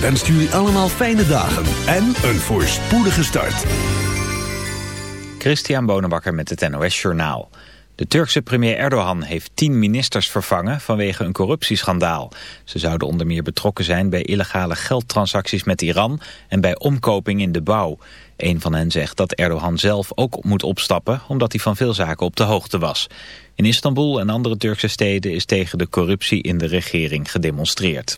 wenst jullie allemaal fijne dagen en een voorspoedige start. Christian Bonenbakker met het NOS Journaal. De Turkse premier Erdogan heeft tien ministers vervangen vanwege een corruptieschandaal. Ze zouden onder meer betrokken zijn bij illegale geldtransacties met Iran en bij omkoping in de bouw. Een van hen zegt dat Erdogan zelf ook moet opstappen omdat hij van veel zaken op de hoogte was. In Istanbul en andere Turkse steden is tegen de corruptie in de regering gedemonstreerd.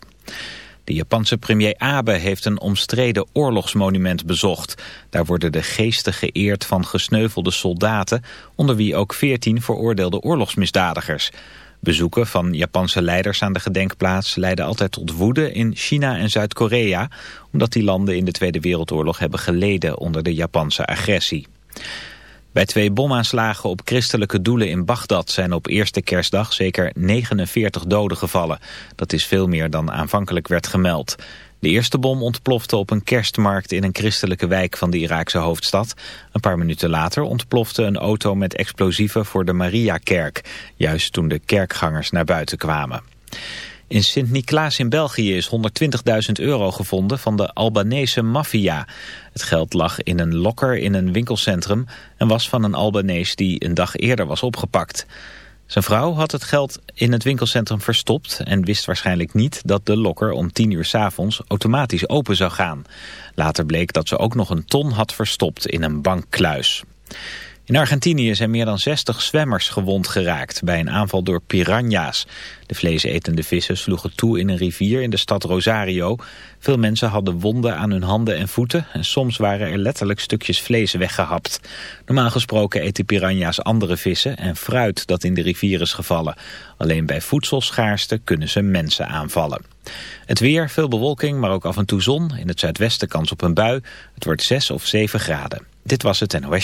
De Japanse premier Abe heeft een omstreden oorlogsmonument bezocht. Daar worden de geesten geëerd van gesneuvelde soldaten, onder wie ook veertien veroordeelde oorlogsmisdadigers. Bezoeken van Japanse leiders aan de gedenkplaats leiden altijd tot woede in China en Zuid-Korea, omdat die landen in de Tweede Wereldoorlog hebben geleden onder de Japanse agressie. Bij twee bomaanslagen op christelijke doelen in Bagdad zijn op eerste kerstdag zeker 49 doden gevallen. Dat is veel meer dan aanvankelijk werd gemeld. De eerste bom ontplofte op een kerstmarkt in een christelijke wijk van de Iraakse hoofdstad. Een paar minuten later ontplofte een auto met explosieven voor de Mariakerk, juist toen de kerkgangers naar buiten kwamen. In Sint-Niklaas in België is 120.000 euro gevonden van de Albanese maffia. Het geld lag in een lokker in een winkelcentrum en was van een Albanees die een dag eerder was opgepakt. Zijn vrouw had het geld in het winkelcentrum verstopt en wist waarschijnlijk niet dat de lokker om 10 uur s avonds automatisch open zou gaan. Later bleek dat ze ook nog een ton had verstopt in een bankkluis. In Argentinië zijn meer dan 60 zwemmers gewond geraakt bij een aanval door piranha's. De vleesetende vissen sloegen toe in een rivier in de stad Rosario. Veel mensen hadden wonden aan hun handen en voeten en soms waren er letterlijk stukjes vlees weggehapt. Normaal gesproken eten piranha's andere vissen en fruit dat in de rivier is gevallen. Alleen bij voedselschaarste kunnen ze mensen aanvallen. Het weer, veel bewolking, maar ook af en toe zon. In het zuidwesten kans op een bui. Het wordt 6 of 7 graden. Dit was het NOS.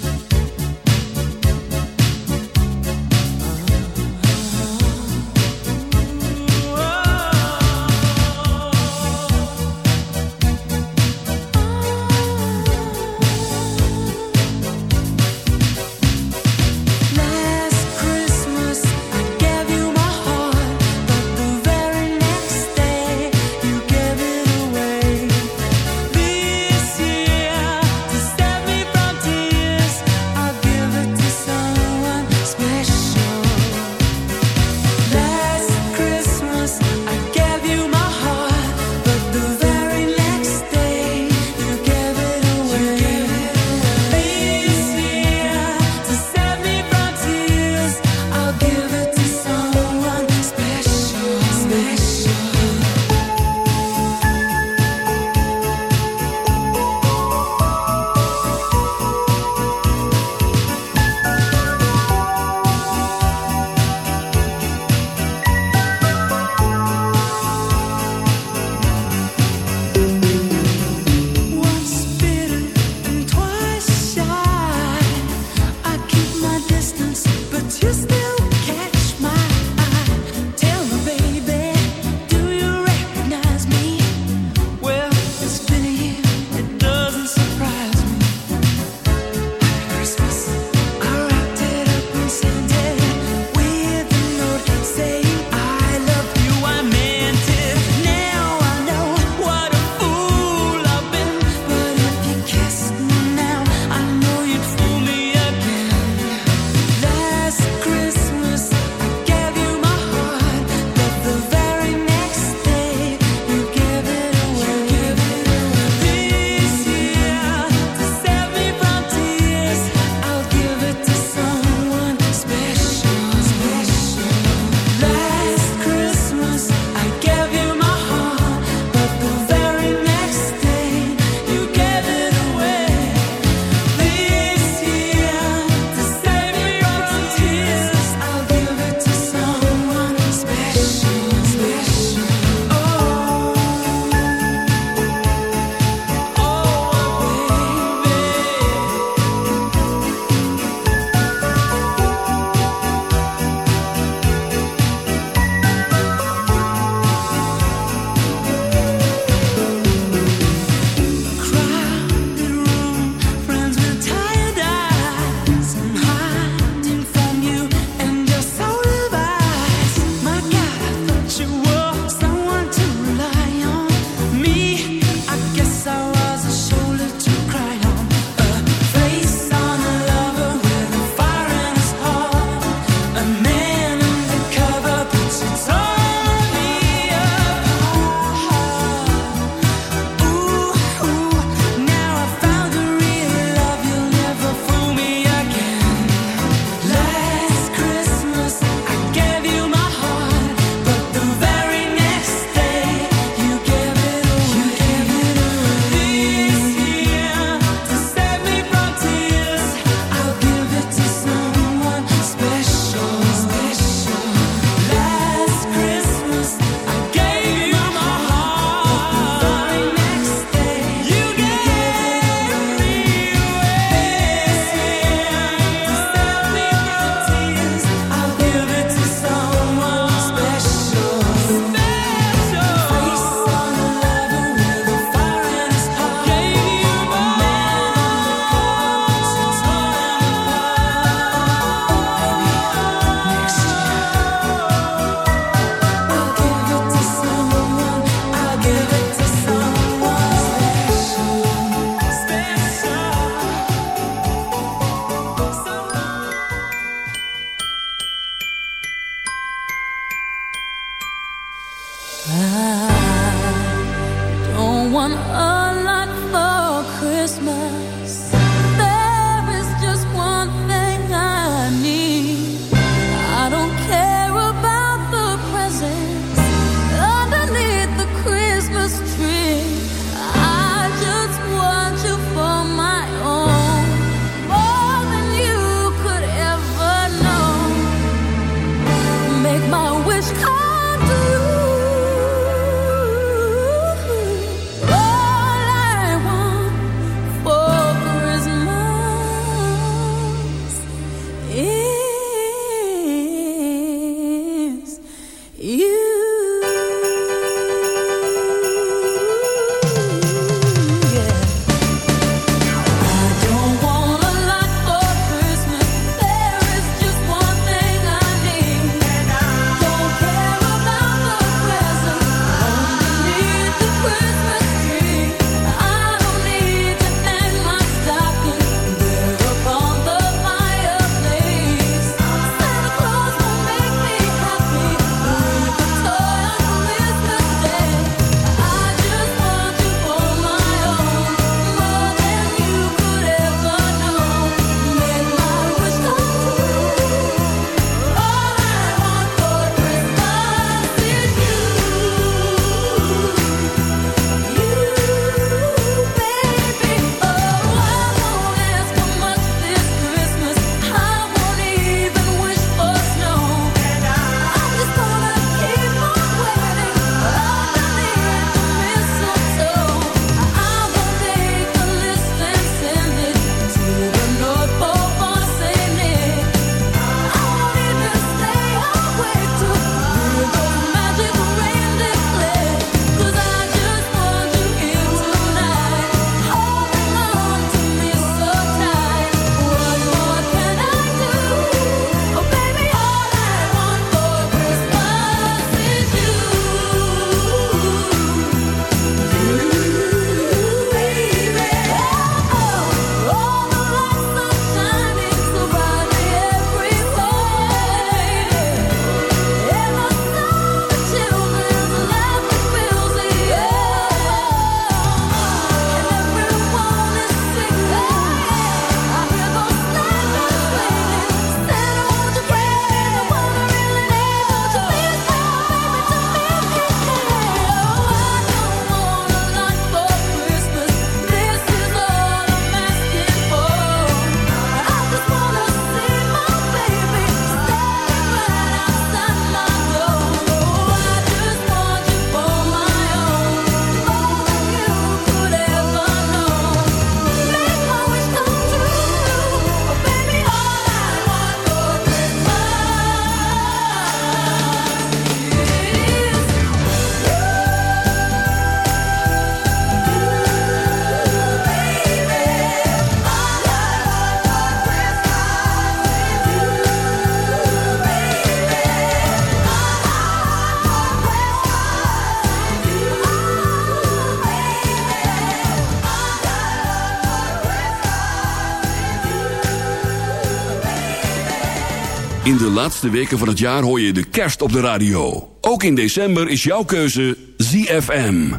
In de laatste weken van het jaar hoor je de kerst op de radio. Ook in december is jouw keuze ZFM.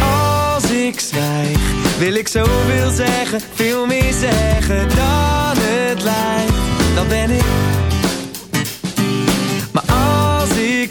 Als ik zwijg, wil ik zoveel zeggen, veel meer zeggen dan het lijkt. Dan ben ik.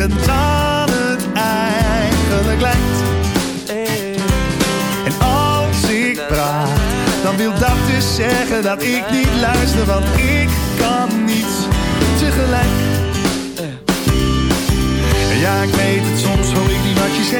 zeggen dan het eigenlijk lijkt. En als ik praat, dan wil dat dus zeggen dat ik niet luister, want ik kan niet tegelijk. Ja, ik weet het, soms hoor ik niet wat je zegt.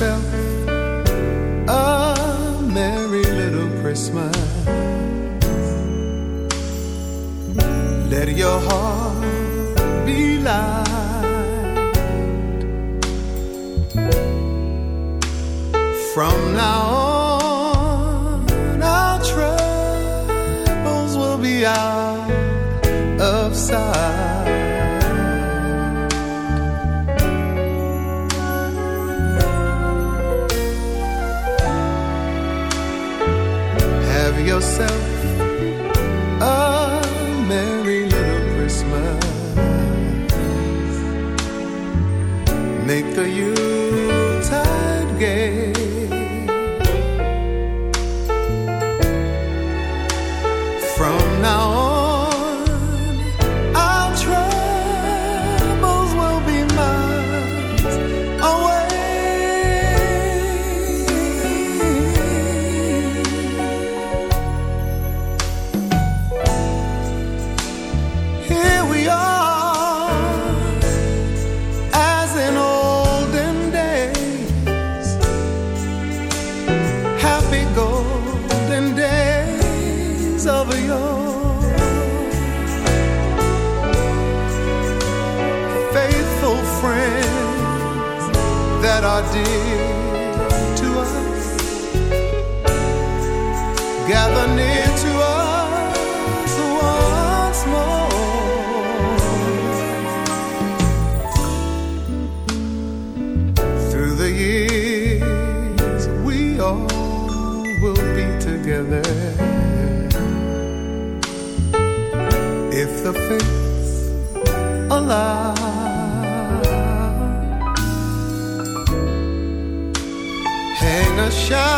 myself. shine.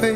face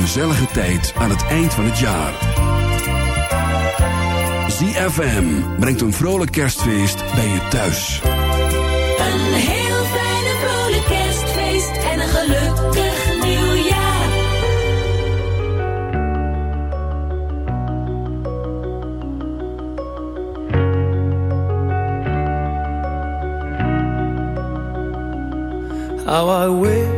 gezellige tijd aan het eind van het jaar. ZFM brengt een vrolijk kerstfeest bij je thuis. Een heel fijne vrolijk kerstfeest en een gelukkig nieuwjaar. How I wish